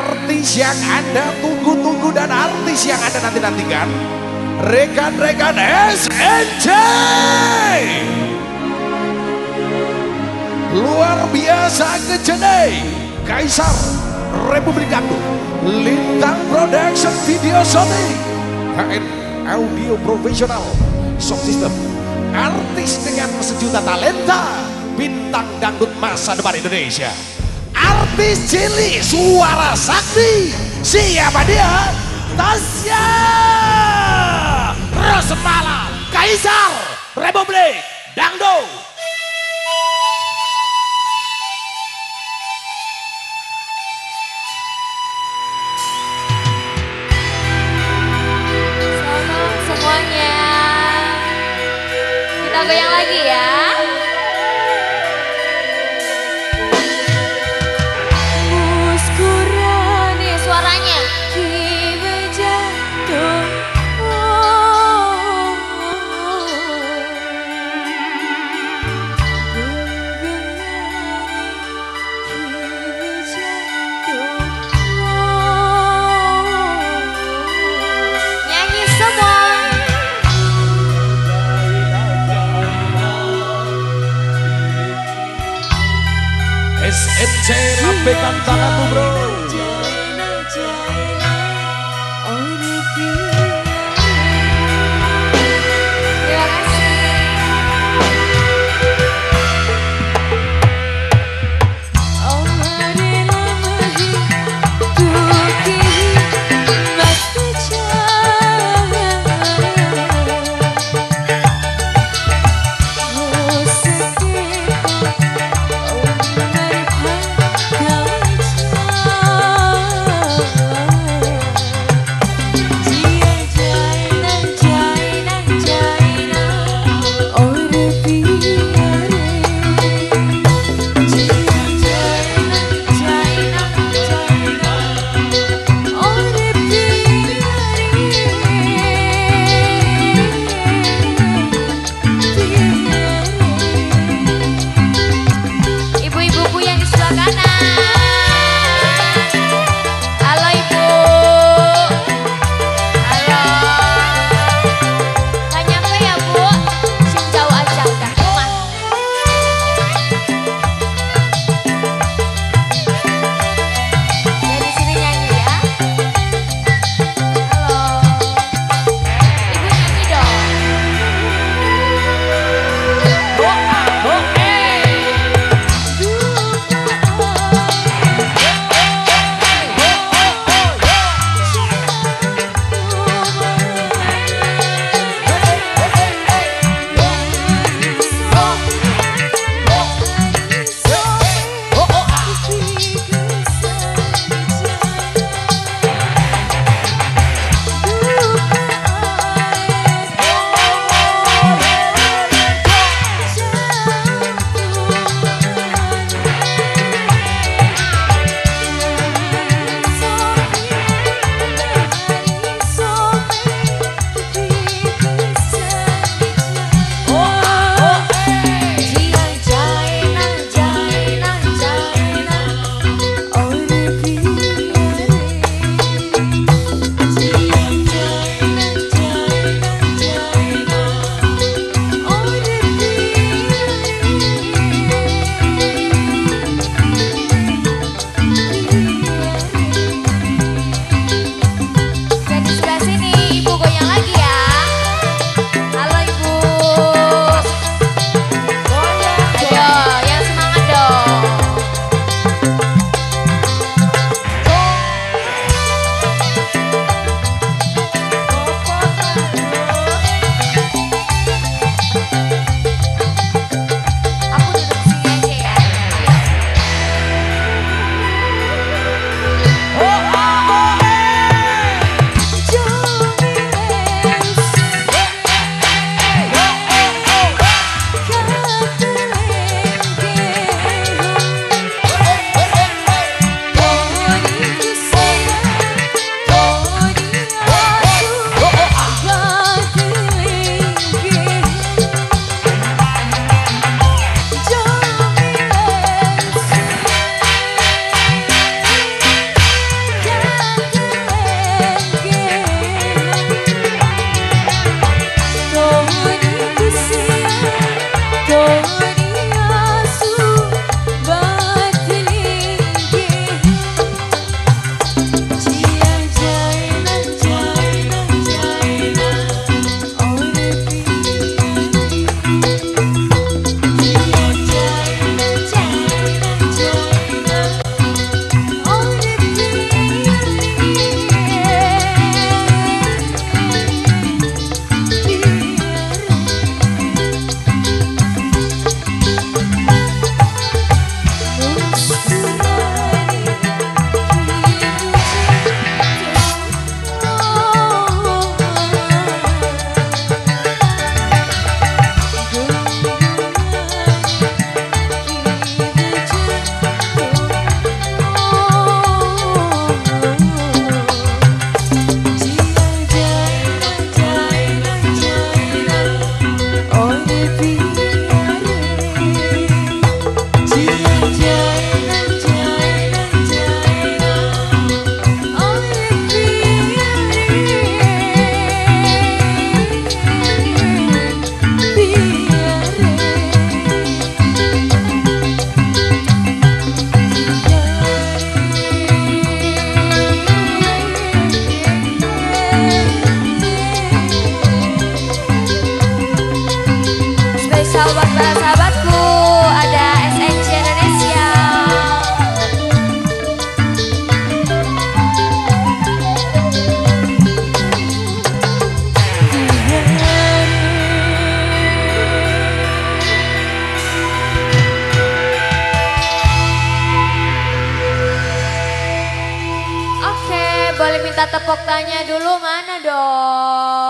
artis yang Anda tunggu-tunggu dan artis yang Anda nanti-nantikan. Rekan-rekan SNJ. Luar biasa kejene. Kaisar Republik Dangdut. Lintang Production Video Sonic. HN Audio Profesional Sound System. Artis dengan sejuta talenta. Bintang dangdut masa depan Indonesia artis cilik suara sakti siapa dia Tasya Rosmala Kaisar Republik Selamat semuanya. Kita goyang lagi ya. Eche la pecantana tu bro. Minta tepuk tanya dulu mana dong?